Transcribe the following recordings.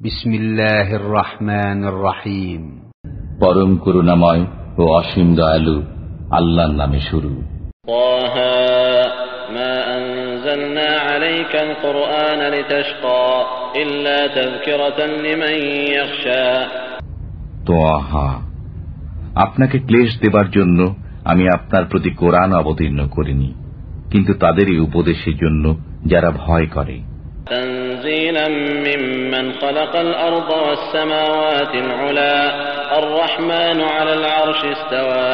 بسم الله الرحمن الرحيم পরম করুণাময় ও অসীম দয়ালু আল্লাহর নামে শুরু طه ما أنزلنا عليك القرآن لتشقى إلا تذكرة لمن يخشى তোয়াহা আপনাকে ক্লেশ দেবার জন্য আমি আপনার প্রতি কোরআন অবতীর্ণ করিনি কিন্তু তাদেরই উপদেশের জন্য যারা ভয় করে تنزيلا ممن خلق الأرض والسماوات العلا الرحمن على العرش استوى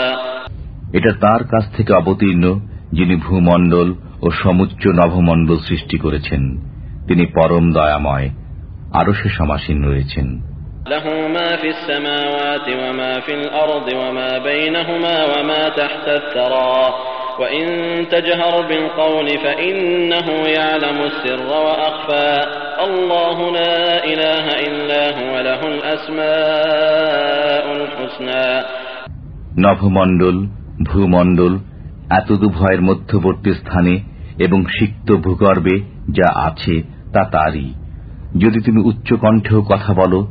এটা তার কাছ থেকে অবতীর্ণ যিনি ভূমণ্ডল ও সমুচ্চ নভমণ্ডল সৃষ্টি করেছেন তিনি পরম দয়াময় আরো সে সমাসীন রয়েছেন له ما في السماوات وما في الأرض وما بينهما وما تحت الثرى وإن تجهر بالقول فإنه يعلم السر وأخفى الله لا إله إلا هو له الأسماء الحسنى নভমণ্ডল ভূমণ্ডল এতদুভয়ের মধ্যবর্তী স্থানে এবং সিক্ত ভূগর্ভে যা আছে তা তারই যদি তুমি উচ্চ কণ্ঠেও কথা বলো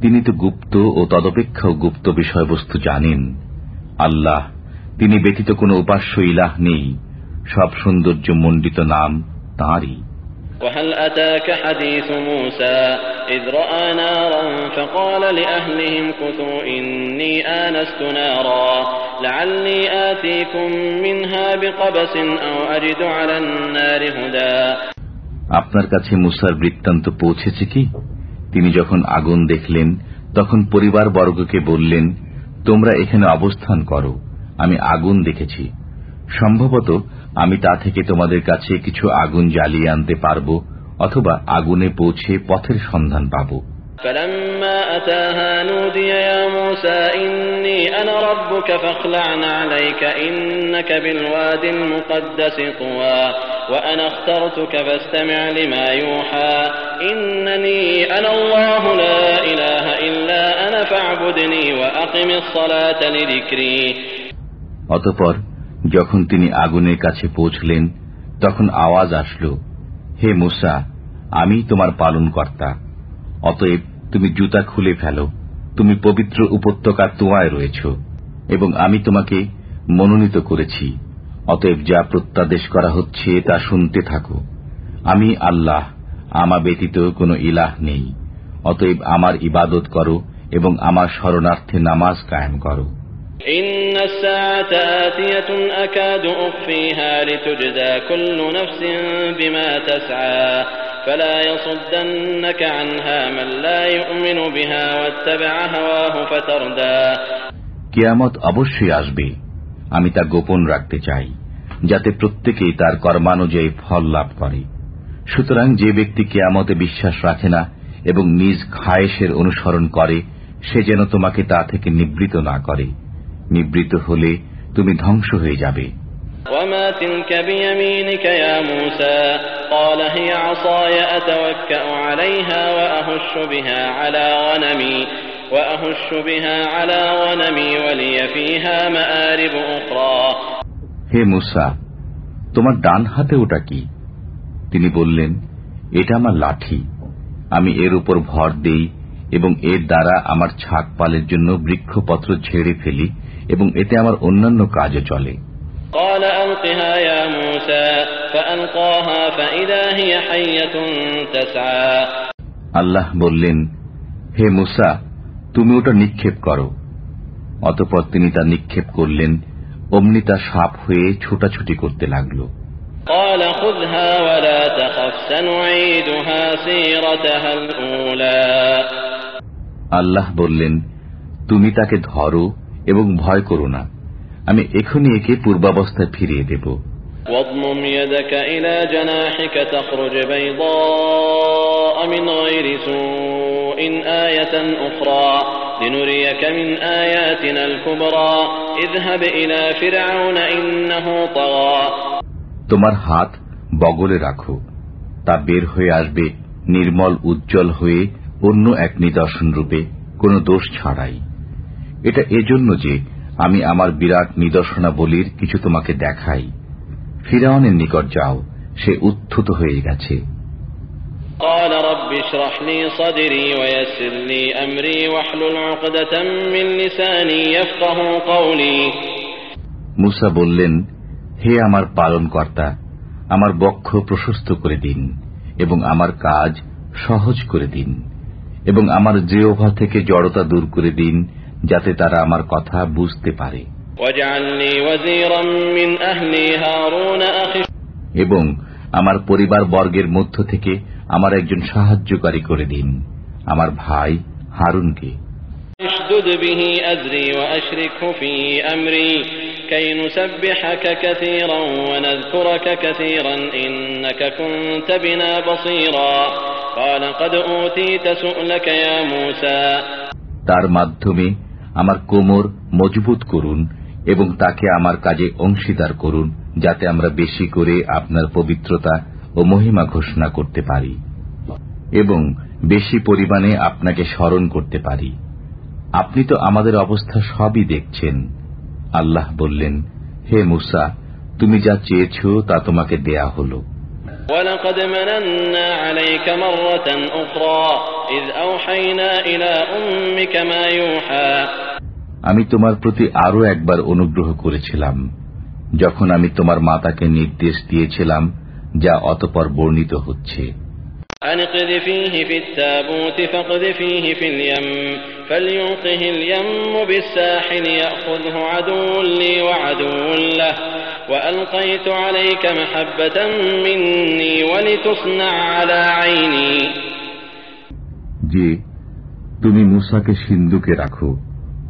তিনি তো গুপ্ত ও তদপেক্ষাও গুপ্ত বিষয়বস্তু জানেন আল্লাহ তিনি ব্যতীত কোনো উপাস্য ইলাহ নেই সব সৌন্দর্য মণ্ডিত নাম তাঁরই وهل أتاك حديث موسى إذ رأى نارا فقال لأهلهم كثوا إني آنست نارا لعلي آتيكم منها بقبس أو أجد على النار هدى আপনার কাছে মুসার বৃত্তান্ত পৌঁছেছে কি তিনি যখন আগুন দেখলেন তখন পরিবার বর্গকে বললেন তোমরা এখানে অবস্থান করো আমি আগুন দেখেছি। সম্ভবত আমি তা থেকে তোমাদের কাছে কিছু আগুন জ্বালিয়ে আনতে পারব অথবা আগুনে পৌঁছে পথের সন্ধান পাব। ইল্লা অতপর যখন তিনি আগুনের কাছে পৌঁছলেন, তখন আওয়াজ আসলো, হে মুসা আমি তোমার পালন কর্তা অতএব তুমি জুতা খুলে ফেলো, তুমি পবিত্র উপত্যকার তোয়ায় রয়েছ, এবং আমি তোমাকে মনোনীত করেছি। অতএব যা প্রত্যাদেশ করা হচ্ছে তা শুনতে থাকো। আমি আল্লাহ, আমা ব্যতীত কোনো ইলাহ নেই। অতএব আমার ইবাদত করো এবং আমার শরণার্থে নামাজ কায়েম করো। إن الساعة آتية أكاد أخفيها لتجزى كل نفس بما تسعى فلا يصدنك عنها من لا يؤمن بها واتبع هواه فتردى কেয়ামত অবশ্যই আসবে আমি তা গোপন রাখতে চাই যাতে প্রত্যেকেই তার কর্মানুযায়ী ফল লাভ করে সুতরাং যে ব্যক্তি কেয়ামতে বিশ্বাস রাখে না এবং নিজ খায়েশের অনুসরণ করে সে যেন তোমাকে তা থেকে নিবৃত না করে নিবৃত হলে তুমি ধ্বংস হয়ে যাবে وما تلك بيمينك يا موسى قال هي عصاي أتوكأ عليها وأهش بها على غنمي وأهش بها على غنمي ولي فيها مآرب أخرى হে মুসা তোমার ডান হাতে ওটা কি তিনি বললেন এটা আমার লাঠি আমি এর উপর ভর দেই এবং এর দ্বারা আমার ছাক পালের জন্য বৃক্ষপত্র ঝেড়ে ফেলি এবং এতে আমার অন্যান্য কাজও চলে। আল্লাহ বললেন হে মুসা তুমি ওটা নিক্ষেপ করো। অতপর তিনি তা নিক্ষেপ করলেন অমনি তা সাপ হয়ে ছোটাছুটি করতে লাগল। আল্লাহ বললেন তুমি তাকে ধরো এবং ভয় করো না আমি এখনই একে পূর্বাবস্থায় ফিরিয়ে দেব واضمم يدك إلى جناحك تخرج بيضاء من غير سوء آية أخرى لنريك من آياتنا الكبرى اذهب إلى فرعون إنه طغى তোমার হাত বগলে রাখো তা বের হয়ে আসবে নির্মল উজ্জ্বল হয়ে অন্য এক নিদর্শন রূপে কোনো দোষ ছাড়াই এটা এজন্য যে আমি আমার বিরাট নিদর্শনাবলীর কিছু তোমাকে দেখাই ফিরাউনের নিকট যাও সে উত্থুত হয়ে গেছে قال رب اشرح لي صدري ويسر لي أمري واحلل عقدة من لساني يفقه قولي মুসা বললেন হে আমার পালন কর্তা আমার বক্ষ প্রশস্ত করে দিন এবং আমার কাজ সহজ করে দিন এবং আমার জিহ্বা থেকে জড়তা দূর করে দিন যাতে তারা আমার কথা বুঝতে পারে। এবং আমার পরিবার বর্গের মধ্য থেকে আমার একজন সাহায্যকারী করে দিন আমার ভাই হারুনকে। তার মাধ্যমে আমার কোমর মজবুত করুন এবং তাকে আমার কাজে অংশীদার করুন যাতে আমরা বেশি করে আপনার পবিত্রতা ও মহিমা ঘোষণা করতে পারি এবং বেশি পরিমাণে আপনাকে স্মরণ করতে পারি আপনি তো আমাদের অবস্থা সবই দেখছেন আল্লাহ বললেন হে মুসা তুমি যা চেয়েছ তা তোমাকে দেয়া হলো ولقد مننا عليك مرة أخرى إذ أوحينا إلى أمك ما يوحى আমি তোমার প্রতি আরও একবার অনুগ্রহ করেছিলাম যখন আমি তোমার মাতাকে নির্দেশ দিয়েছিলাম যা অতপর বর্ণিত হচ্ছে। যে তুমি মুসাকে সিন্ধুকে রাখো।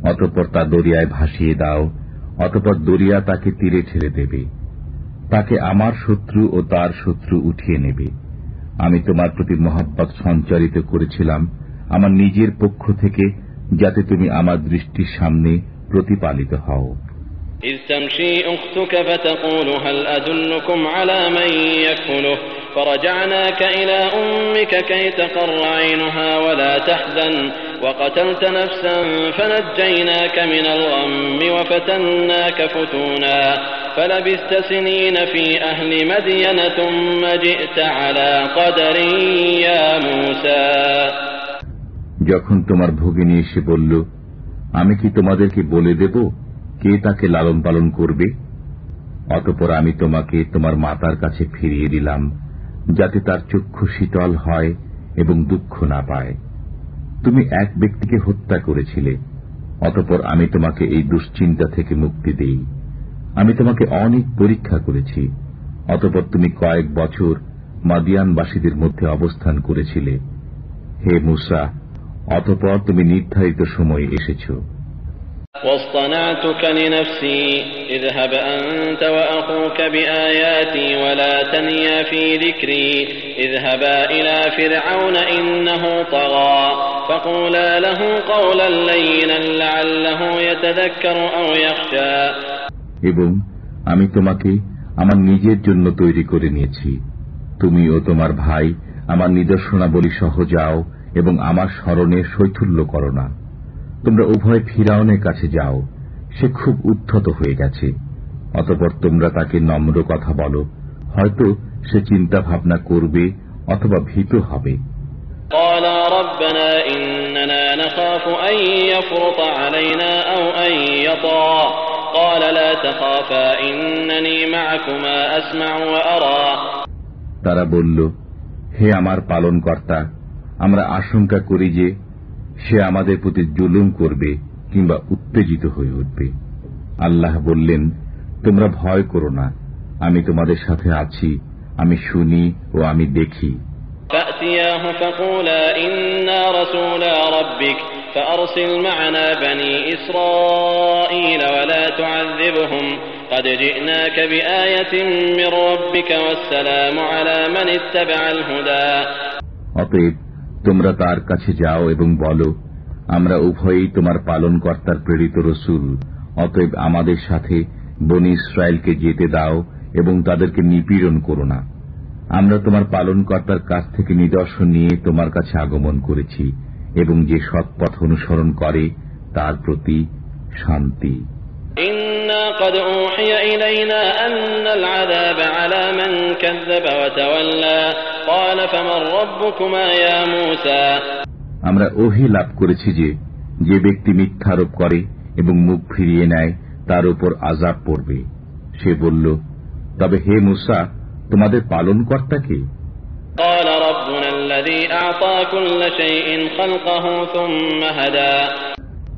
অতপর তা দরিয়ায় ভাসিয়ে দাও, অতপর দরিয়া তাকে তীরে ছেড়ে দেবে। তাকে আমার শত্রু ও তার শত্রু উঠিয়ে নেবে। আমি তোমার প্রতি মহাব্বত সঞ্চারিত করেছিলাম, আমার নিজের পক্ষ থেকে, যাতে তুমি আমার দৃষ্টির সামনে প্রতিপালিত হও। إذ تمشي أختك فتقول هل أدلكم على من يكفله فرجعناك إلى أمك كي تقر عينها ولا تحزن وقتلت نفسا فنجيناك من الغم وفتناك فتونا فلبثت سنين في أهل مدين ثم جئت على قدر يا موسى যখন তোমার ভগিনী এসে বলল আমি কি তোমাদেরকে বলে দেব কে তাকে লালন পালন করবে? অতপর আমি তোমাকে তোমার মাতার কাছে ফিরিয়ে দিলাম, যাতে তার চক্ষু শীতল হয় এবং দুঃখ না পায়। তুমি এক ব্যক্তিকে হত্যা করেছিলে, অতপর আমি তোমাকে এই দুশ্চিন্তা থেকে মুক্তি দেই। আমি তোমাকে অনেক পরীক্ষা করেছি, অতপর তুমি কয়েক বছর মাদিয়ানবাসীদের মধ্যে অবস্থান করেছিলে। হে মুসা, অতপর তুমি নির্ধারিত সময়ে এসেছ। واصطنعتك لنفسي اذهب أنت وأخوك بآياتي ولا تنيا في ذكري اذهبا إلى فرعون إنه طغى فقولا له قولا لينا لعله يتذكر أو يخشى এবং আমি তোমাকে আমার নিজের জন্য তৈরি করে নিয়েছি তুমি ও তোমার ভাই আমার নিদর্শনাবলী সহ যাও এবং আমার স্মরণে শৈথুল্য করো না তোমরা উভয় ফিরাউনের কাছে যাও সে খুব উদ্ধত হয়ে গেছে। অতপর তোমরা তাকে নম্র কথা বলো হয়তো সে চিন্তা ভাবনা করবে অথবা ভীত হবে। তারা বলল হে আমার পালন কর্তা আমরা আশঙ্কা করি যে সে আমাদের প্রতি জুলুম করবে কিংবা উত্তেজিত হয়ে উঠবে। আল্লাহ বললেন তোমরা ভয় করো না। আমি তোমাদের সাথে আছি। আমি শুনি ও আমি দেখি। অতএব তোমরা তার কাছে যাও এবং বলো, আমরা উভয়েই তোমার পালন কর্তার প্রেরিত রসুল, অতএব আমাদের সাথে বনি ইসরায়েলকে যেতে দাও এবং তাদেরকে নিপীড়ন করো না। আমরা তোমার পালন কর্তার কাছ থেকে নিদর্শন নিয়ে তোমার কাছে আগমন করেছি এবং যে সৎপথ অনুসরণ করে, তার প্রতি শান্তি। আমরা ওহি লাভ করেছি যে যে ব্যক্তি মিথ্যারোপ করে এবং মুখ ফিরিয়ে নেয় তার উপর আজাব পড়বে। সে বলল তবে হে মুসা তোমাদের পালন কর্তা কে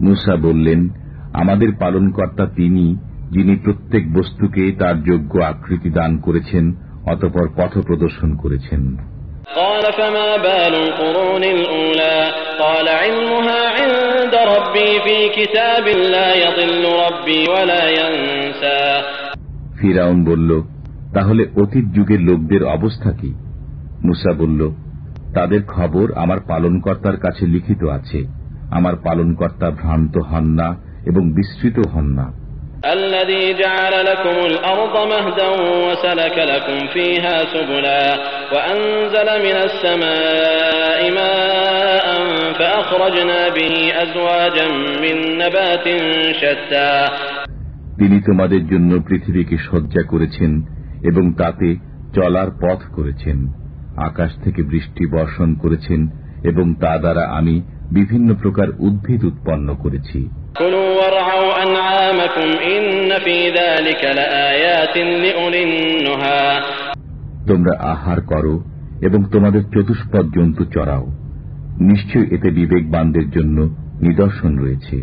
মুসা বললেন আমাদের পালনকর্তা তিনি যিনি প্রত্যেক বস্তুকে তার যোগ্য আকৃতি দান করেছেন অতপর পথ প্রদর্শন করেছেন। ফিরাউন বলল তাহলে অতীত যুগের লোকদের অবস্থা কি? মুসা বলল তাদের খবর আমার পালনকর্তার কাছে লিখিত আছে। আমার পালনকর্তা ভ্রান্ত হন না এবং বিস্তৃত হন না الذي جعل لكم الأرض مهدا وسلك لكم فيها سبلا وأنزل من السماء ماء فأخرجنا به أزواجا من نبات شتى তিনি তোমাদের জন্য পৃথিবীকে সজ্জা করেছেন এবং তাতে চলার পথ করেছেন আকাশ থেকে বৃষ্টি বর্ষণ করেছেন এবং তা দ্বারা আমি বিভিন্ন প্রকার উদ্ভিদ উৎপন্ন করেছি তোমরা আহার করো এবং তোমাদের চতুষ্পদ জন্তু চড়াও। নিশ্চয় এতে বিবেকবানদের জন্য নিদর্শন রয়েছে।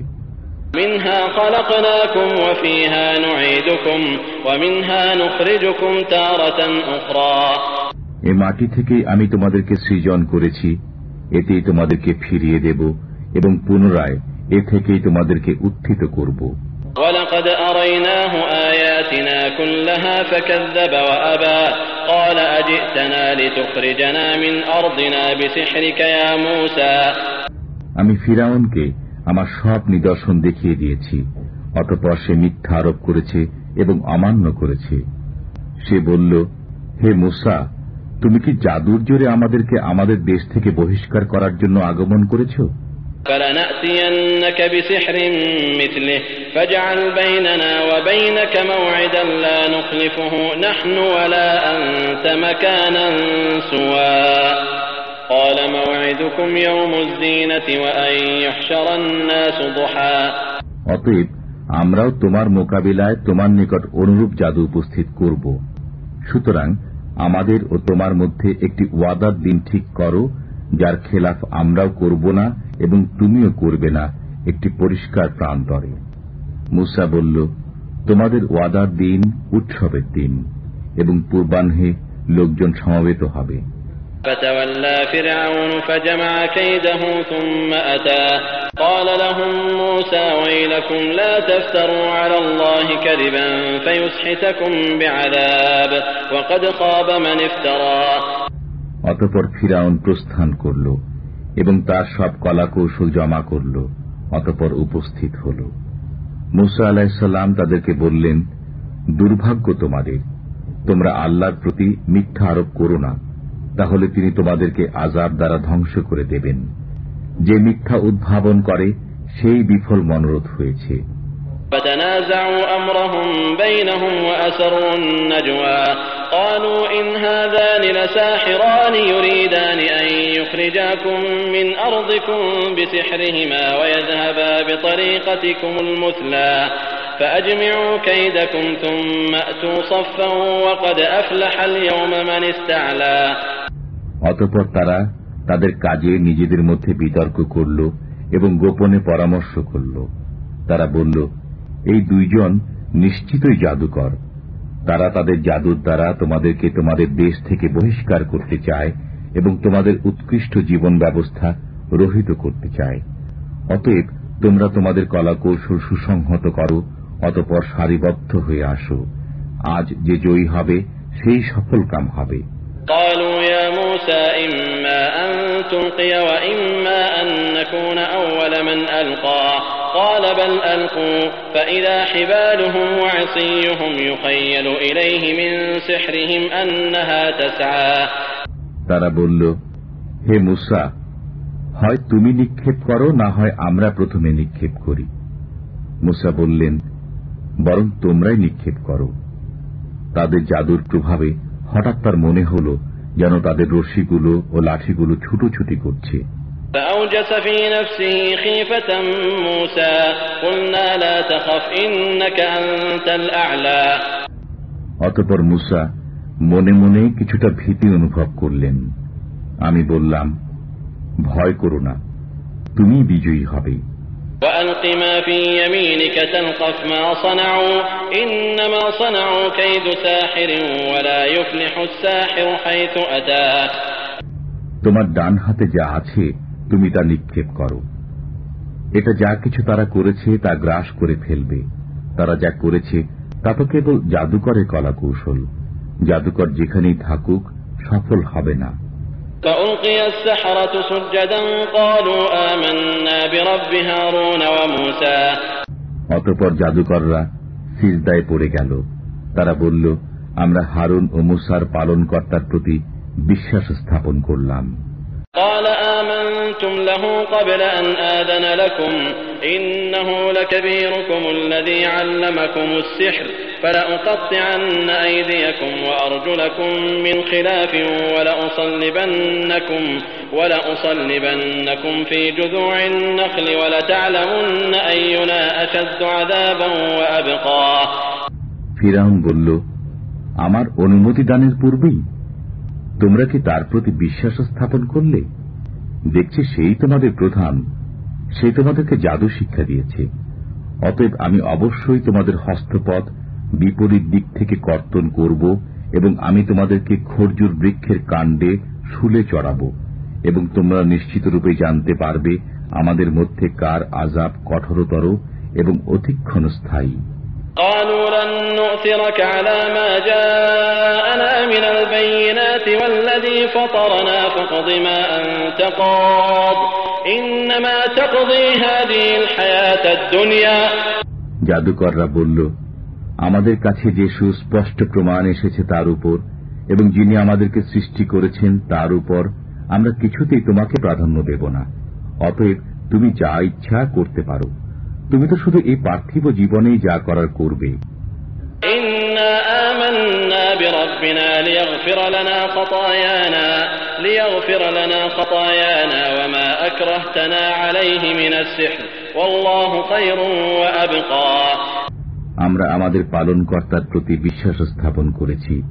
এ মাটি থেকেই আমি তোমাদেরকে সৃজন করেছি এতেই তোমাদেরকে ফিরিয়ে দেব এবং পুনরায় এ থেকেই তোমাদেরকে উত্থিত করব। আমি ফিরাউনকে আমার সব নিদর্শন দেখিয়ে দিয়েছি অতপর সে মিথ্যা আরোপ করেছে এবং অমান্য করেছে। সে বলল হে মুসা তুমি কি জাদুর জোরে আমাদেরকে আমাদের দেশ থেকে বহিষ্কার করার জন্য আগমন করেছ? فلنأتينك بسحر مثله فاجعل بيننا وبينك موعدا لا نخلفه نحن ولا أنت مكانا سوى قال موعدكم يوم الزينة وأن يحشر الناس ضحى অতএব আমরাও তোমার মোকাবিলায় তোমার নিকট অনুরূপ জাদু উপস্থিত করব সুতরাং আমাদের ও তোমার মধ্যে একটি ওয়াদার দিন ঠিক করো যার খেলাফ আমরাও করব না এবং তুমিও করবে না একটি পরিষ্কার প্রান্তরে মুসা বলল তোমাদের ওয়াদার দিন উৎসবের দিন এবং পূর্বাহ্নে লোকজন সমবেত হবে فتولى فرعون فجمع كيده ثم أتى قال لهم موسى ويلكم لا تفتروا على الله كذبا فيسحتكم بعذاب وقد خاب من افترى অতপর ফিরাউন প্রস্থান করল এবং তার সব কলাকৌশল জমা করল, অতপর উপস্থিত হল। মুসা আলাহিসাল্লাম তাদেরকে বললেন, দুর্ভাগ্য তোমাদের, তোমরা আল্লাহর প্রতি মিথ্যা আরোপ করো না, তাহলে তিনি তোমাদেরকে আজাব দ্বারা ধ্বংস করে দেবেন। যে মিথ্যা উদ্ভাবন করে, সেই বিফল মনোরথ হয়েছে। فتنازعوا أمرهم بينهم وأسروا النجوى قالوا إن هذان لساحران يريدان أن يخرجاكم من أرضكم بسحرهما ويذهبا بطريقتكم المثلى فأجمعوا كيدكم ثم أتوا صفا وقد أفلح اليوم من استعلى অতপর তারা তাদের কাজে নিজেদের মধ্যে বিতর্ক করল এবং গোপনে পরামর্শ করল তারা বলল এই দুইজন নিশ্চিতই জাদুকর তারা তাদের জাদুর দ্বারা তোমাদেরকে তোমাদের দেশ থেকে বহিষ্কার করতে চায় এবং তোমাদের উৎকৃষ্ট জীবন ব্যবস্থা রহিত করতে চায় অতএব তোমরা তোমাদের কলাকৌশল সুসংহত করো অতপর সারিবদ্ধ হয়ে আসো আজ যে জয়ী হবে সেই সফল কাম হবে قالوا يا موسى إما أن تلقي وإما أن نكون أول من ألقى قال بل ألقوا فإذا حبالهم وعصيهم يخيل إليه من سحرهم أنها تسعى তারা বলল হে মুসা হয় তুমি নিক্ষেপ করো না হয় আমরা প্রথমে নিক্ষেপ করি মুসা বললেন বরং তোমরাই নিক্ষেপ করো তাদের জাদুর প্রভাবে হঠাৎ তার মনে হল যেন তাদের রশ্মিগুলো ও লাঠিগুলো ছুটোছুটি করছে। অতপর মুসা মনে মনে কিছুটা ভীতি অনুভব করলেন। আমি বললাম ভয় করো না তুমি বিজয়ী হবে। وألق ما في يمينك تلقف ما صنعوا إنما صنعوا كيد ساحر ولا يفلح الساحر حيث أتى তোমার ডান হাতে যা আছে তুমি তা নিক্ষেপ করো এটা যা কিছু তারা করেছে তা গ্রাস করে ফেলবে তারা যা করেছে তা তো কেবল জাদুকরের কলা কৌশল জাদুকর যেখানেই থাকুক সফল হবে না فألقي السحرة سجدا قالوا آمنا برب هارون وموسى অতপর জাদুকররা সিজদায় পড়ে গেল তারা বলল আমরা হারুন ও মুসার পালনকর্তার প্রতি বিশ্বাস স্থাপন করলাম قال آمنتم له قبل أن آذن لكم إنه لكبيركم الذي علمكم السحر فلأقطعن أيديكم وأرجلكم من خلاف ولأصلبنكم ولأصلبنكم في جذوع النخل ولتعلمن أينا أشد عذابا وأبقى ফিরাউন বলল আমার অনুমতি দানের পূর্বেই তোমরা কি তার প্রতি বিশ্বাস স্থাপন করলে দেখছি সেই তোমাদের প্রধান সে তোমাদেরকে জাদু শিক্ষা দিয়েছে। অতএব আমি অবশ্যই তোমাদের হস্তপথ, বিপরীত দিক থেকে কর্তন করব এবং আমি তোমাদেরকে খরজুর বৃক্ষের কাণ্ডে শুলে চড়াব এবং তোমরা নিশ্চিতরূপে জানতে পারবে আমাদের মধ্যে কার আজাব কঠোরতর এবং অধিক্ষণ স্থায়ী قالوا لن نؤثرك على ما جاءنا من البينات والذي فطرنا فاقض ما أنت قاض إنما تقضي هذه الحياة الدنيا জাদুকররা বলল আমাদের কাছে যে সুস্পষ্ট প্রমাণ এসেছে তার উপর এবং যিনি আমাদেরকে সৃষ্টি করেছেন তার উপর আমরা কিছুতেই তোমাকে প্রাধান্য দেব না অতএব তুমি যা ইচ্ছা করতে পারো তুমি তো শুধু এই পার্থিব জীবনেই যা করার করবে। আমরা আমাদের পালনকর্তার প্রতি বিশ্বাস স্থাপন করেছি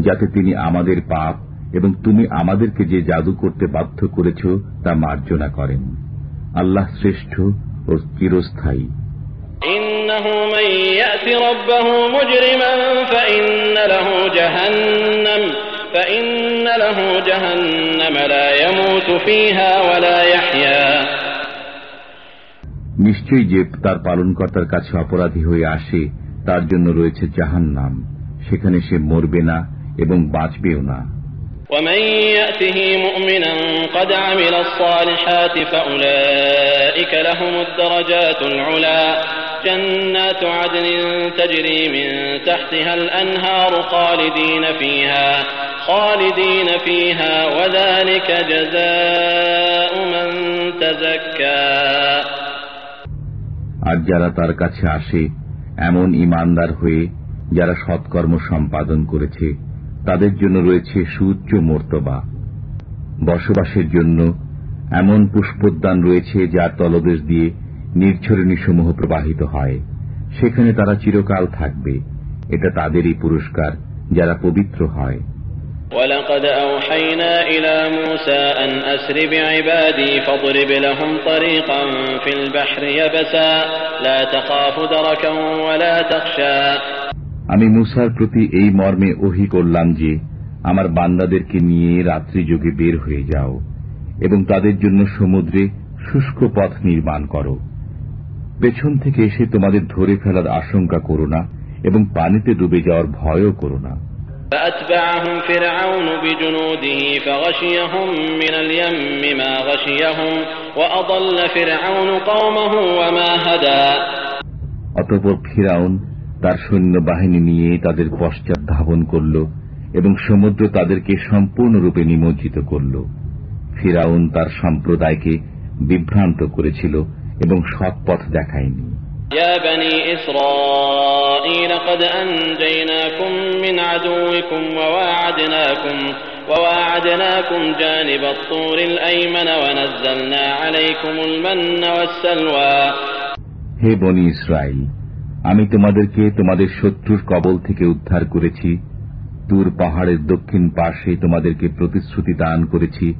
যাতে তিনি আমাদের পাপ এবং তুমি আমাদেরকে যে জাদু করতে বাধ্য করেছ তা মার্জনা করেন। আল্লাহ শ্রেষ্ঠ ও চিরস্থায়ী। নিশ্চয়ই যে তার পালনকর্তার কাছে অপরাধী হয়ে আসে তার জন্য রয়েছে জাহান নাম সেখানে সে মরবে না এবং বাঁচবেও না। ومن يأته مؤمنا قد عمل الصالحات فأولئك لهم الدرجات العلا جنات عدن تجري من تحتها الأنهار خالدين فيها خالدين فيها وذلك جزاء من تزكى আর যারা তার কাছে আসে এমন ইমানদার হয়ে যারা সৎকর্ম সম্পাদন করেছে তাদের জন্য রয়েছে সুউচ্চ মর্তবা বসবাসের জন্য এমন পুষ্পোদ্যান রয়েছে যার তলদেশ দিয়ে নির্ঝরণীসমূহ প্রবাহিত হয় সেখানে তারা চিরকাল থাকবে এটা তাদেরই পুরস্কার যারা পবিত্র হয় ولقد أوحينا إلى موسى أن أسر بعبادي فاضرب لهم طريقا في البحر يبسا لا تخاف دركا ولا تخشى আমি মুসার প্রতি এই মর্মে ওহি করলাম যে আমার বান্দাদেরকে নিয়ে রাত্রি রাত্রিযোগে বের হয়ে যাও এবং তাদের জন্য সমুদ্রে শুষ্ক পথ নির্মাণ করো। পেছন থেকে এসে তোমাদের ধরে ফেলার আশঙ্কা করো না এবং পানিতে ডুবে যাওয়ার ভয়ও করো না। অতপর ফিরাউন তার সৈন্যবাহিনী নিয়ে তাদের পশ্চাৎ ধাবন করল এবং সমুদ্র তাদেরকে সম্পূর্ণরূপে নিমজ্জিত করল ফিরাউন তার সম্প্রদায়কে বিভ্রান্ত করেছিল এবং সৎ পথ দেখায়নি يا بني إسرائيل قد أنجيناكم من عدوكم وواعدناكم وواعدناكم جانب الطور الأيمن ونزلنا عليكم المن والسلوى হে বনি ইসরায়েল আমি তোমাদেরকে তোমাদের শত্রুর কবল থেকে উদ্ধার করেছি। তুর পাহাড়ের দক্ষিণ পাশে তোমাদেরকে প্রতিশ্রুতি দান করেছি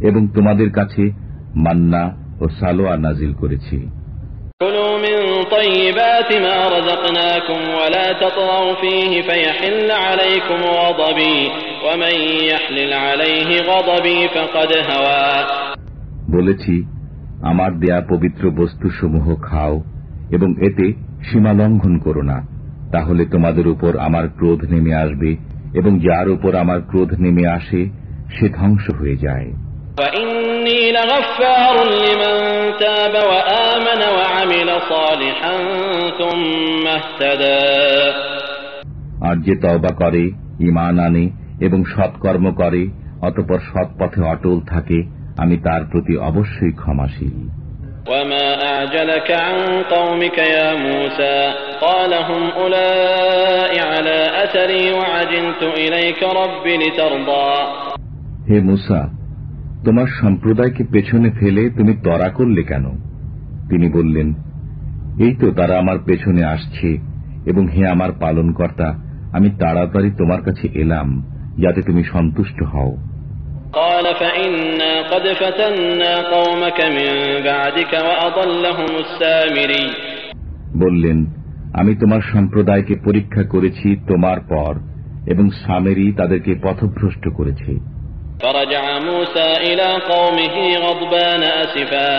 এবং তোমাদের কাছে মান্না ও সালোয়া নাজিল করেছি। বলেছি আমার দেয়া পবিত্র বস্তুসমূহ খাও এবং এতে সীমা লঙ্ঘন করো না। তাহলে তোমাদের উপর আমার ক্রোধ নেমে আসবে এবং যার উপর আমার ক্রোধ নেমে আসে সে ধ্বংস হয়ে যায়। আর যে তবা করে ইমান আনে এবং সৎকর্ম করে অতপর সৎ পথে অটল থাকে আমি তার প্রতি অবশ্যই ক্ষমাশীল। وما أعجلك عن قومك يا موسى قال هم أولئك على أثري وعجلت إليك رب لترضى হে মুসা তোমার সম্প্রদায়কে পেছনে ফেলে তুমি তরা করলে কেন তিনি বললেন এই তো তারা আমার পেছনে আসছে এবং হে আমার পালনকর্তা আমি তাড়াতাড়ি তোমার কাছে এলাম যাতে তুমি সন্তুষ্ট হও قال فإنا قد فتنا قومك من بعدك وأضلهم السامري বললেন আমি তোমার সম্প্রদায়কে পরীক্ষা করেছি তোমার পর এবং সামেরি তাদেরকে পথভ্রষ্ট করেছে فرجع موسى إلى قومه غضبان أسفا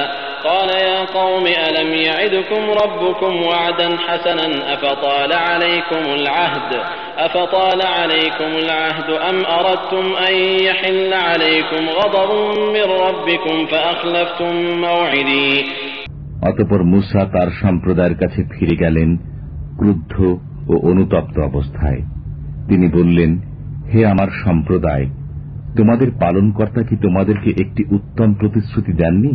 قال يا قوم ألم يعدكم ربكم وعدا حسنا أفطال عليكم العهد أفطال عليكم العهد أم أردتم أن يحل عليكم غضب من ربكم فأخلفتم موعدي অতপর মুসা তার সম্প্রদায়ের কাছে ফিরে গেলেন ক্রুদ্ধ ও অনুতপ্ত অবস্থায় তিনি বললেন হে আমার সম্প্রদায় তোমাদের পালনকর্তা কি তোমাদেরকে একটি উত্তম প্রতিশ্রুতি দেননি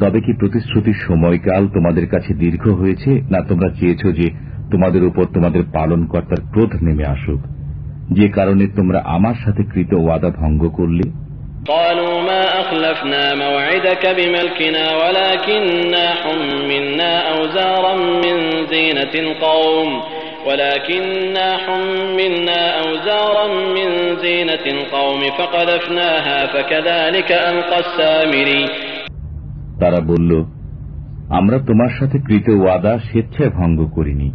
তবে কি প্রতিশ্রুতির সময়কাল তোমাদের কাছে দীর্ঘ হয়েছে না তোমরা চেয়েছ যে তোমাদের উপর তোমাদের পালনকর্তার ক্রোধ নেমে আসুক যে কারণে তোমরা আমার সাথে কৃত ওয়াদা ভঙ্গ করলে قالوا ما أخلفنا موعدك بملكنا ولكننا حملنا أوزارا من زينة القوم ولكننا حملنا أوزارا من زينة القوم فقذفناها فكذلك ألقى السامري তারা বলল আমরা তোমার সাথে কৃত ওয়াদা স্বেচ্ছায় ভঙ্গ করিনি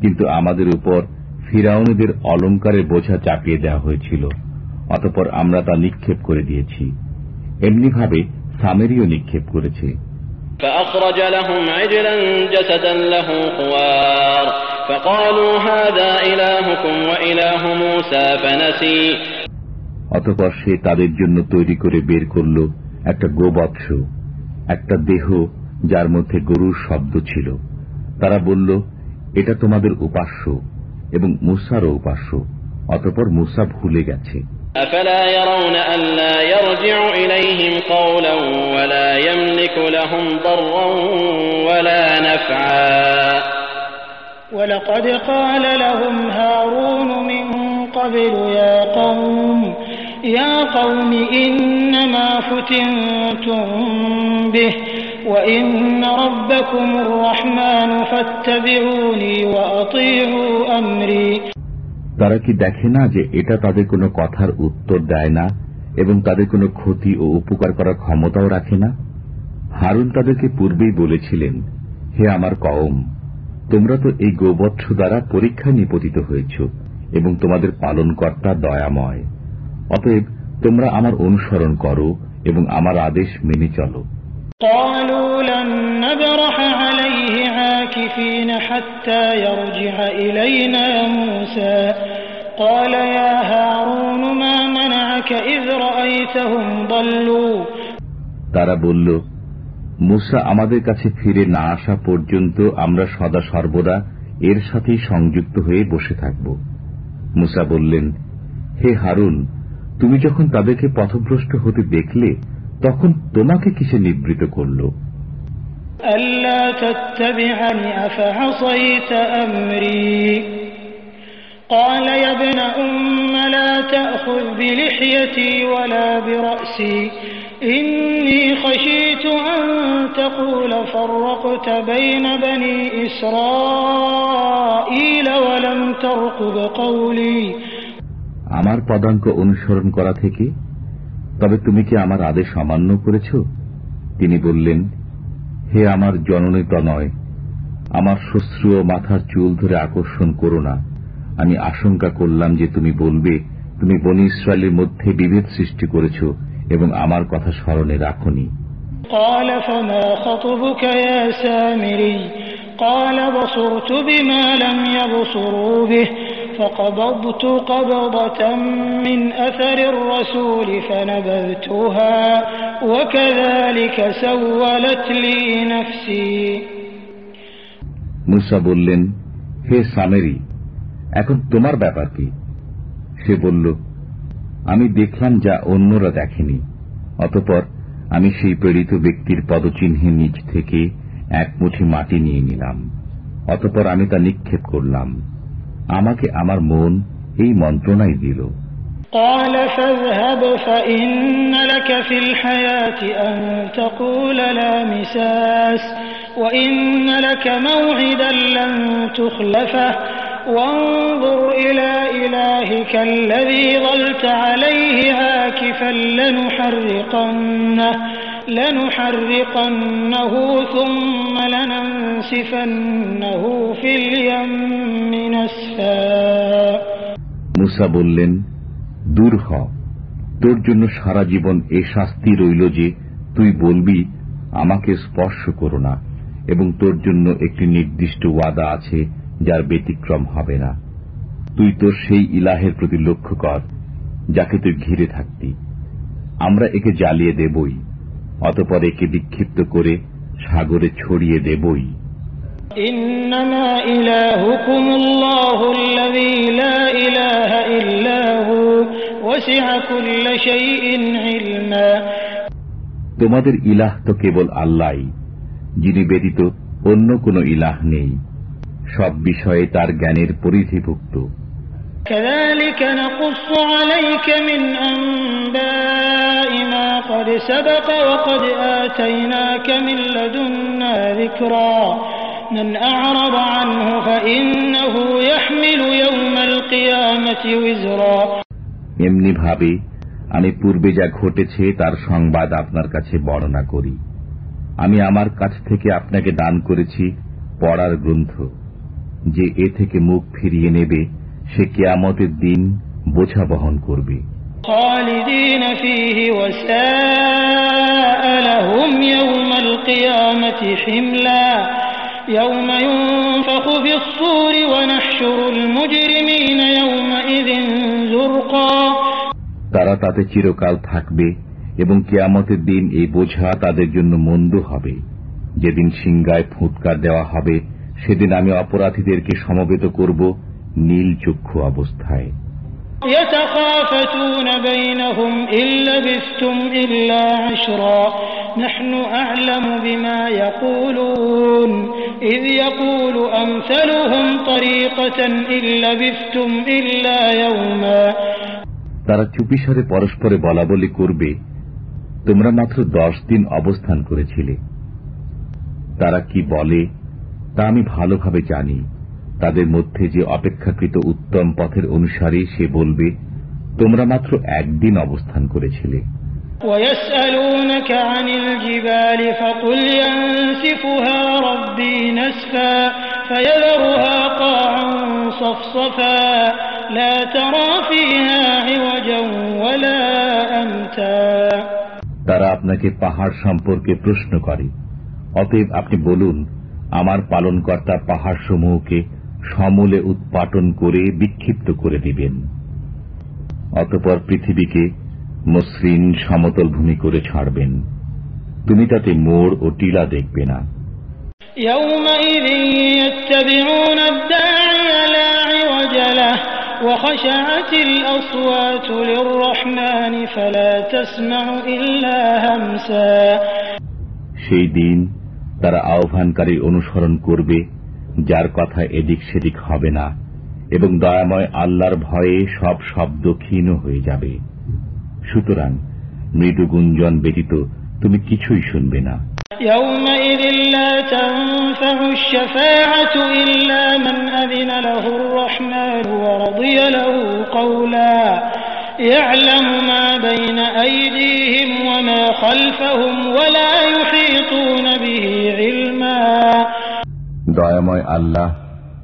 কিন্তু আমাদের উপর ফিরাউনিদের অলঙ্কারের বোঝা চাপিয়ে দেওয়া হয়েছিল অতপর আমরা তা নিক্ষেপ করে দিয়েছি এমনিভাবে সামেরিও নিক্ষেপ করেছে فأخرج لهم عجلا جسدا له خوار فقالوا هذا إلهكم وإله موسى فنسي অতপর সে তাদের জন্য তৈরি করে বের করল একটা গোবৎস একটা দেহ যার মধ্যে গরুর শব্দ ছিল তারা বলল এটা তোমাদের উপাস্য এবং মুসারও উপাস্য অতপর মুসা ভুলে গেছে أفلا يرون ألا يرجع إليهم قولا ولا يملك لهم ضرا ولا نفعا ولقد قال لهم هارون من قبل يا قوم يا قوم إنما فتنتم به وإن ربكم الرحمن فاتبعوني وأطيعوا أمري তারা কি দেখে না যে এটা তাদের কোনো কথার উত্তর দেয় না এবং তাদের কোনো ক্ষতি ও উপকার করার ক্ষমতাও রাখে না হারুন তাদেরকে পূর্বেই বলেছিলেন হে আমার কওম তোমরা তো এই গোবৎস দ্বারা পরীক্ষায় নিপতিত হয়েছ এবং তোমাদের পালনকর্তা দয়াময় অতএব তোমরা আমার অনুসরণ করো এবং আমার আদেশ মেনে চলো। তারা বলল মুসা আমাদের কাছে ফিরে না আসা পর্যন্ত আমরা সদা সর্বদা এর সাথেই সংযুক্ত হয়ে বসে থাকব। মুসা বললেন হে হারুন তুমি যখন তাদেরকে পথভ্রষ্ট হতে দেখলে তখন তোমাকে কিসে নিবৃত করল ألا تتبعني أفعصيت أمري قال يا ابن أم لا تأخذ بلحيتي ولا برأسي إني خشيت أن تقول فرقت بين بني إسرائيل ولم ترقب قولي আমার পদাঙ্ক অনুসরণ করা থেকে তবে তুমি কি আমার আদেশ অমান্য করেছ তিনি বললেন হে আমার জননী তনয় আমার শ্বশ্রু ও মাথার চুল ধরে আকর্ষণ করো না আমি আশঙ্কা করলাম যে তুমি বলবে তুমি বনি ইসরায়েলের মধ্যে বিভেদ সৃষ্টি করেছ এবং আমার কথা স্মরণে রাখনি قال فما خطبك يا سامري قال بصرت بما لم يبصروا به فقبضت قبضة من أثر الرسول فنبذتها وكذلك سولت لي نفسي মুসা বললেন হে সামেরি এখন তোমার ব্যাপার কি সে বলল আমি দেখলাম যা অন্যরা দেখেনি অতপর আমি সেই প্রেরিত ব্যক্তির পদচিহ্নের নিচ থেকে এক মুঠি মাটি নিয়ে নিলাম অতপর আমি তা নিক্ষেপ করলাম আমাকে আমার মন এই মন্ত্রণাই দিল قال فاذهب فإن لك في الحياة أن تقول لا مساس وإن لك موعدا لن تخلفه وانظر إلى إلهك الذي ظلت عليه عاكفا لنحرقنه لنحرقنه ثم لننسفنه في اليم نسفا মুসা বললেন দূর হ তোর জন্য সারা জীবন এ শাস্তি রইল যে তুই বলবি আমাকে স্পর্শ করো না এবং তোর জন্য একটি নির্দিষ্ট ওয়াদা আছে যার ব্যতিক্রম হবে না তুই তোর সেই ইলাহের প্রতি লক্ষ্য কর যাকে তুই ঘিরে থাকতি আমরা একে জ্বালিয়ে দেবই অতপর একে বিক্ষিপ্ত করে সাগরে ছড়িয়ে দেবই إنما إلهكم الله الذي لا إله إلا هو وسع كل شيء علما তোমাদের ইলাহ তো কেবল আল্লাহ যিনি ব্যতীত অন্য কোনো ইলাহ নেই সব বিষয়ে তার জ্ঞানের পরিধিভুক্ত كذلك نقص عليك من أنباء ما قد سبق وقد آتيناك من لدنا ذكرا من أعرض عنه فإنه يحمل يوم القيامة وزرا এমনি ভাবে আমি পূর্বে যা ঘটেছে তার সংবাদ আপনার কাছে বর্ণনা করি আমি আমার কাছ থেকে আপনাকে দান করেছি পড়ার গ্রন্থ যে এ থেকে মুখ ফিরিয়ে নেবে সে কেয়ামতের দিন বোঝা বহন করবে তারা তাতে চিরকাল থাকবে এবং কেয়ামতের দিন এই বোঝা তাদের জন্য মন্দ হবে। যেদিন সিংগায় ফুৎকার দেওয়া হবে, সেদিন আমি অপরাধীদেরকে সমবেত করব নীল চক্ষু অবস্থায়। يتخافتون بينهم إن لبثتم إلا عشرا نحن أعلم بما يقولون إذ يقول أمثلهم طريقة إن لبثتم إلا يوما তারা চুপিসারে পরস্পরে বলা বলি করবে তোমরা মাত্র দশ দিন অবস্থান করেছিলে তারা কি বলে তা আমি ভালোভাবে জানি তাদের মধ্যে যে অপেক্ষাকৃত উত্তম পথের অনুসারী সে বলবে তোমরা মাত্র একদিন অবস্থান করেছিলে। তারা আপনাকে পাহাড় সম্পর্কে প্রশ্ন করে অতএব আপনি বলুন আমার পালনকর্তা পাহাড় সমূহকে সমূলে উৎপাটন করে বিক্ষিপ্ত করে দিবেন। অতপর পৃথিবীকে মসৃণ সমতল ভূমি করে ছাড়বেন। তুমি তাতে মোড় ও টিলা দেখবে না। সেই দিন তারা আহ্বানকারী অনুসরণ করবে যার কথা এদিক সেদিক হবে না এবং দয়াময় আল্লাহর ভয়ে সব শব্দ ক্ষীণ হয়ে যাবে সুতরাং মৃদু গুঞ্জন ব্যতীত তুমি কিছুই শুনবে না يومئذ لا تنفع الشفاعة إلا من أذن له الرحمن ورضي له قولا يعلم ما بين أيديهم وما خلفهم ولا يحيطون به علما দয়াময় আল্লাহ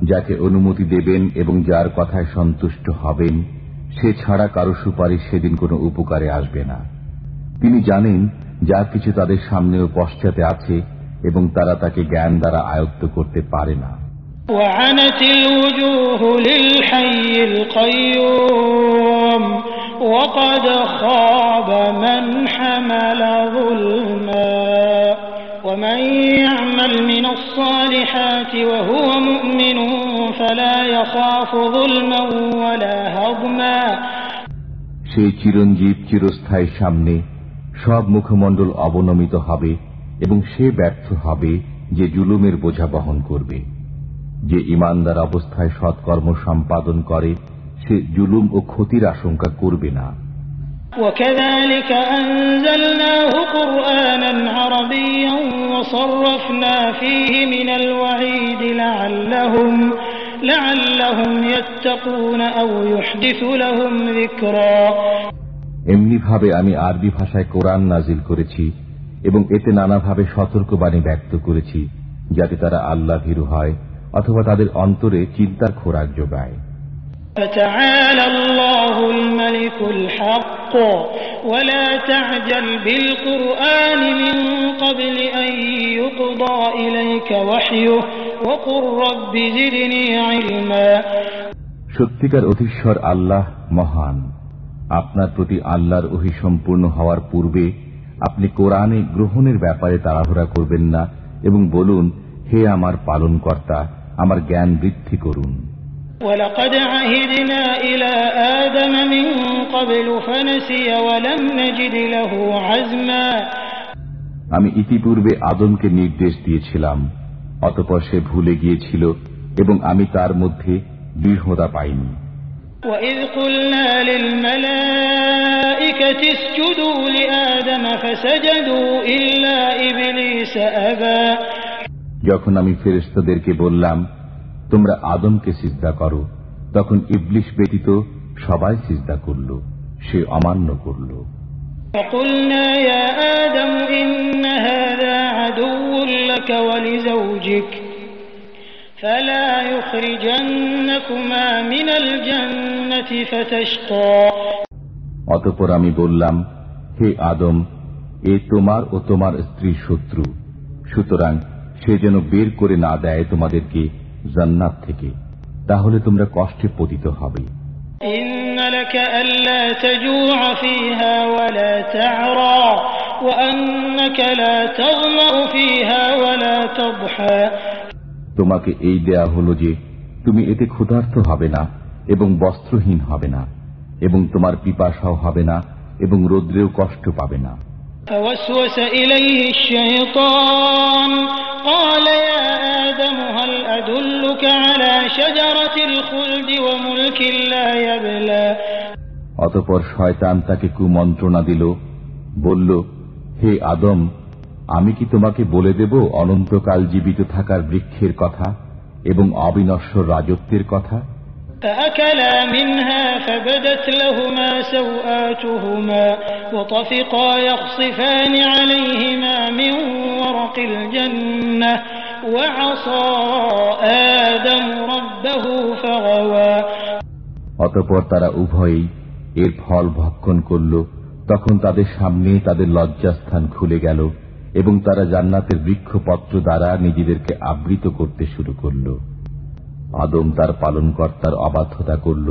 যাকে অনুমতি দেবেন এবং যার কথায় সন্তুষ্ট হবেন সে ছাড়া কারো সুপারিশ সেদিন কোনো উপকারে আসবে না তিনি জানেন যা কিছু তাদের সামনে ও পশ্চাতে আছে এবং তারা তাকে জ্ঞান দ্বারা আয়ত্ত করতে পারে না وعنت الوجوه للحي القيوم وقد خاب من حمل ظلما ومن يعمل من الصالحات وهو مؤمن فلا يخاف ظلما ولا هضما সেই চিরঞ্জীব চিরস্থায়ী সামনে সব মুখমণ্ডল অবনমিত হবে এবং সে ব্যর্থ হবে যে জুলুমের বোঝা বহন করবে যে ইমানদার অবস্থায় সৎকর্ম সম্পাদন করে সে জুলুম ও ক্ষতির আশঙ্কা করবে না وكذلك أنزلناه قرآنا عربيا وصرفنا فيه من الوعيد لعلهم لعلهم يتقون أو يحدث لهم ذكرا এমনিভাবে আমি আরবি ভাষায় কোরআন নাজিল করেছি এবং এতে নানাভাবে সতর্কবাণী ব্যক্ত করেছি যাতে তারা আল্লাহ ভীরু হয় অথবা তাদের অন্তরে চিন্তার খোরাক যোগায় فتعالى الله الملك الحق ولا تعجل بالقرآن من قبل أن يقضى إليك وحيه وقل رب زدني علما সত্যিকার অধীশ্বর আল্লাহ মহান আপনার প্রতি আল্লাহর ওহি সম্পূর্ণ হওয়ার পূর্বে আপনি কোরআনে গ্রহণের ব্যাপারে তাড়াহুড়া করবেন না এবং বলুন হে আমার পালনকর্তা আমার জ্ঞান বৃদ্ধি করুন ولقد عهدنا إلى آدم من قبل فنسي ولم نجد له عزما আমি ইতিপূর্বে আদমকে নির্দেশ দিয়েছিলাম অতপর সে ভুলে গিয়েছিল এবং আমি তার মধ্যে দৃঢ়তা পাইনি وإذ قلنا للملائكة اسجدوا لآدم فسجدوا إلا إبليس أبى যখন আমি ফেরেস্তাদেরকে বললাম তোমরা আদমকে সিজদা করো তখন ইবলিশ ব্যতীত সবাই সিজদা করল সে অমান্য করল فقلنا يا آدم إن هذا عدو لك ولزوجك فلا يخرجنكما من الجنة فتشقى অতপর আমি বললাম হে আদম এ তোমার ও তোমার স্ত্রীর শত্রু সুতরাং সে যেন বের করে না দেয় তোমাদেরকে জান্নাত থেকে তাহলে তোমরা কষ্টে পতিত হবে। তোমাকে এই দেয়া হলো যে তুমি এতে ক্ষুধার্ত হবে না এবং বস্ত্রহীন হবে না এবং তোমার পিপাসাও হবে না এবং রৌদ্রেও কষ্ট পাবে না। قال يا آدم هل أدلك على شجرة الخلد وملك لا يبلى অতপর শয়তান তাকে কুমন্ত্রণা দিল বলল হে আদম আমি কি তোমাকে বলে দেব অনন্তকাল জীবিত থাকার বৃক্ষের কথা এবং অবিনশ্বর রাজত্বের কথা فأكلا منها فبدت لهما سوآتهما وطفقا يخصفان عليهما من ورق الجنة وعصى آدم ربه فغوى অতপর তারা উভয়েই এর ফল ভক্ষণ করল তখন তাদের সামনে তাদের লজ্জাস্থান খুলে গেল এবং তারা জান্নাতের বৃক্ষপত্র দ্বারা নিজেদেরকে আবৃত করতে শুরু করল আদম তার পালনকর্তার অবাধ্যতা করল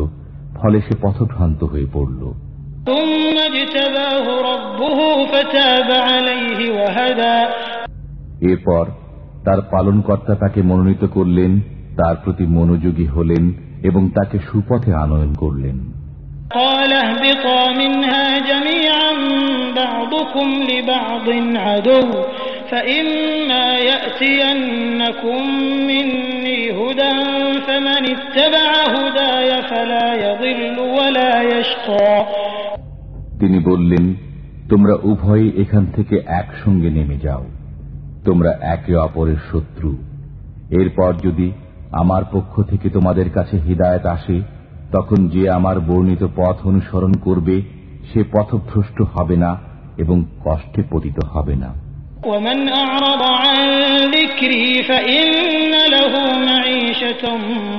ফলে সে পথভ্রান্ত হয়ে পড়ল ثم اجتباه ربه فتاب عليه وهدى এরপর তার পালনকর্তা তাকে মনোনীত করলেন তার প্রতি মনোযোগী হলেন এবং তাকে সুপথে আনয়ন করলেন قال اهبطا منها جميعا بعضكم لبعض عدو فإما يأتينكم مني هدى فمن اتبع هداي فلا يضل ولا يشقى তিনি বললেন তোমরা উভয়ে এখান থেকে একসঙ্গে নেমে যাও তোমরা একে অপরের শত্রু এরপর যদি আমার পক্ষ থেকে তোমাদের কাছে হৃদায়ত আসে তখন যে আমার বর্ণিত পথ অনুসরণ করবে সে পথভ্রষ্ট হবে না এবং কষ্টে পতিত হবে না ومن أعرض عن ذكري فإن له معيشة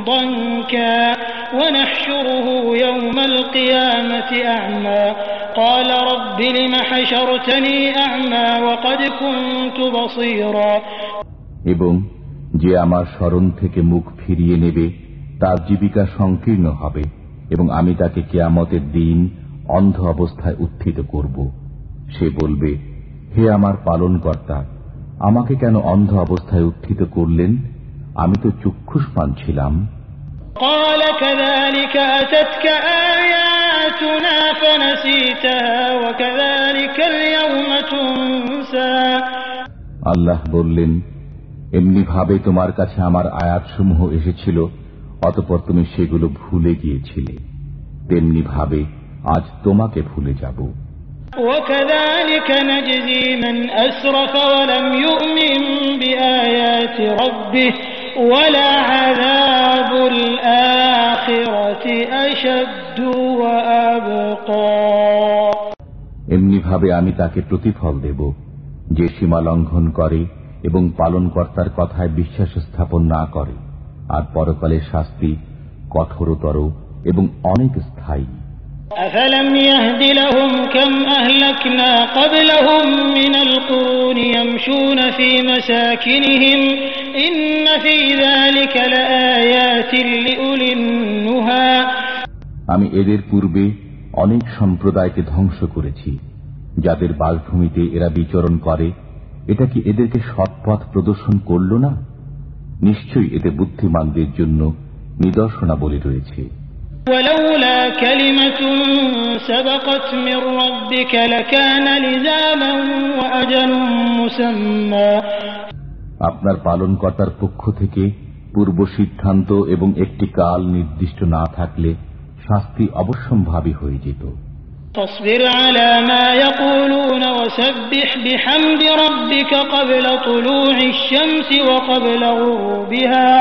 ضنكا ونحشره يوم القيامة أعمى قال رب لم حشرتني أعمى وقد كنت بصيرا এবং যে আমার স্মরণ থেকে মুখ ফিরিয়ে নেবে তার জীবিকা সংকীর্ণ হবে এবং আমি তাকে কেয়ামতের দিন অন্ধ অবস্থায় উত্থিত করব সে বলবে হে আমার পালন কর্তা আমাকে কেন অন্ধ অবস্থায় উত্থিত করলেন? আমি তো চক্ষুষ পান ছিলাম আল্লাহ বললেন এমনি ভাবে তোমার কাছে আমার আয়াতসমূহ এসেছিল অতপর তুমি সেগুলো ভুলে গিয়েছিলে। তেমনি ভাবে আজ তোমাকে ভুলে যাব। وكذلك نجزي من أسرف ولم يؤمن بآيات ربه ولعذاب الآخرة أشد وأبقى এমনি ভাবে আমি তাকে প্রতিফল দেব যে সীমা লঙ্ঘন করে এবং পালনকর্তার কথায় বিশ্বাস স্থাপন না করে আর পরকালের শাস্তি কঠোরতর এবং অনেক স্থায়ী أفلم يهد لهم كم أهلكنا قبلهم من القرون يمشون في مساكنهم إن في ذلك لآيات لأولي النهى আমি এদের পূর্বে অনেক সম্প্রদায়কে ধ্বংস করেছি যাদের বাসভূমিতে এরা বিচরণ করে এটা কি এদেরকে সৎপথ প্রদর্শন করল না নিশ্চয়ই এতে বুদ্ধিমানদের জন্য নিদর্শনাবলী রয়েছে ولولا كلمة سبقت من ربك لكان لزاما وأجل مسمى আপনার পালনকর্তার পক্ষ থেকে পূর্ব সিদ্ধান্ত এবং একটি কাল নির্দিষ্ট না থাকলে শাস্তি অবশ্যম্ভাবী হয়ে যেত فاصبر على ما يقولون وسبح بحمد ربك قبل طلوع الشمس وقبل غروبها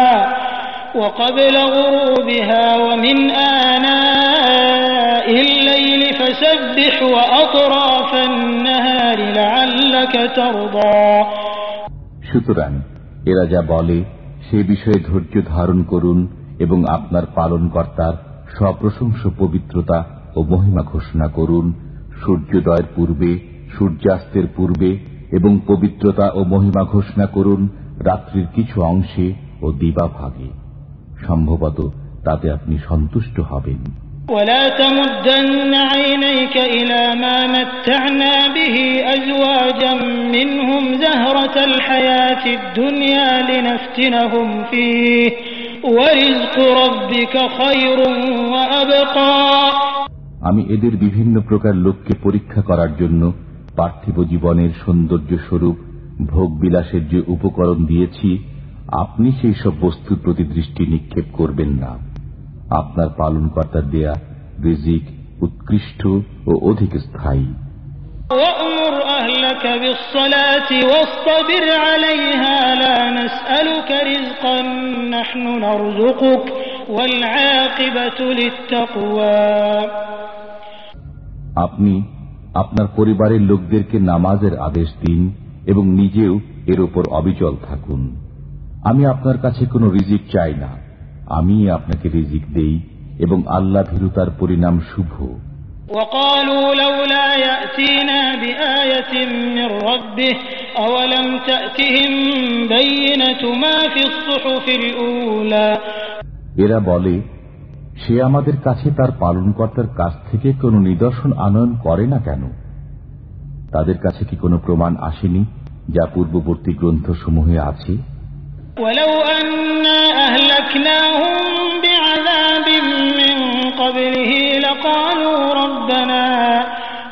وقبل غروبها ومن آناء الليل فسبح وأطراف النهار لعلك ترضى সুতরাং এরা যা বলে সে বিষয়ে ধৈর্য ধারণ করুন এবং আপনার পালনকর্তার সপ্রশংস পবিত্রতা ও মহিমা ঘোষণা করুন সূর্যোদয়ের পূর্বে সূর্যাস্তের পূর্বে এবং পবিত্রতা ও মহিমা ঘোষণা করুন রাত্রির কিছু অংশে ও দিবাভাগে সম্ভবত তাতে আপনি সন্তুষ্ট হবেন ولا تمدن عينيك إلى ما متعنا به أزواجا منهم زهرة الحياة الدنيا لنفتنهم فيه ورزق ربك خير وأبقى আমি এদের বিভিন্ন প্রকার লোককে পরীক্ষা করার জন্য পার্থিব জীবনের সৌন্দর্য স্বরূপ ভোগ বিলাসের যে উপকরণ দিয়েছি আপনি সেই সব বস্তুর প্রতি দৃষ্টি নিক্ষেপ করবেন না। আপনার পালনকর্তার দেয়া রিজিক উৎকৃষ্ট ও অধিক স্থায়ী। আপনি আপনার পরিবারের লোকদেরকে নামাজের আদেশ দিন এবং নিজেও এর উপর অবিচল থাকুন। আমি আপনার কাছে কোনো রিজিক চাই না আমি আপনাকে রিজিক দেই এবং আল্লাহ ভীরুতার পরিণাম শুভ وقالوا لولا يأتينا بآية من ربه أولم تأتهم بينة ما في الصحف الأولى এরা বলে সে আমাদের কাছে তার পালনকর্তার কাছ থেকে কোনো নিদর্শন আনয়ন করে না কেন তাদের কাছে কি কোনো প্রমাণ আসেনি যা পূর্ববর্তী গ্রন্থসমূহে আছে ولو أنا أهلكناهم بعذاب من قبله لقالوا ربنا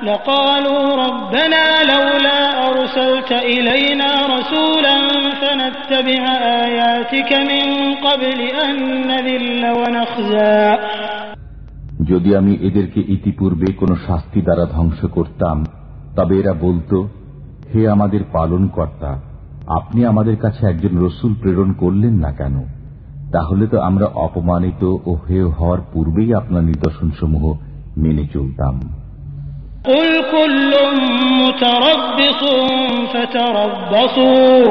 لقالوا ربنا لولا أرسلت أرسلت إلينا رسولا فنتبع آياتك من قبل أن نذل ونخزى যদি আমি এদেরকে ইতিপূর্বে কোনো শাস্তি দ্বারা ধ্বংস করতাম তবে এরা বলতো হে আমাদের পালন কর্তা আপনি আমাদের কাছে একজন রসুল প্রেরণ করলেন না কেন তাহলে তো আমরা অপমানিত ও হেয় হওয়ার পূর্বেই আপনার নিদর্শনসমূহ মেনে চলতাম قل كل متربص فتربصوا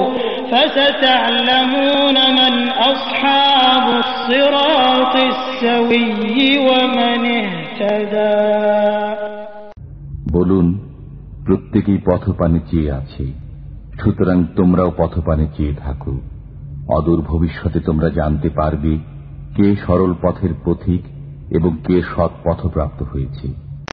فستعلمون من أصحاب الصراط السوي ومن اهتدى বলুন প্রত্যেকেই পথপানে চেয়ে আছে সুতরাং তোমরাও পথপানে চেয়ে থাকো। অদূর ভবিষ্যতে তোমরা জানতে পারবে কে সরল পথের পথিক এবং কে সৎ পথপ্রাপ্ত হয়েছে।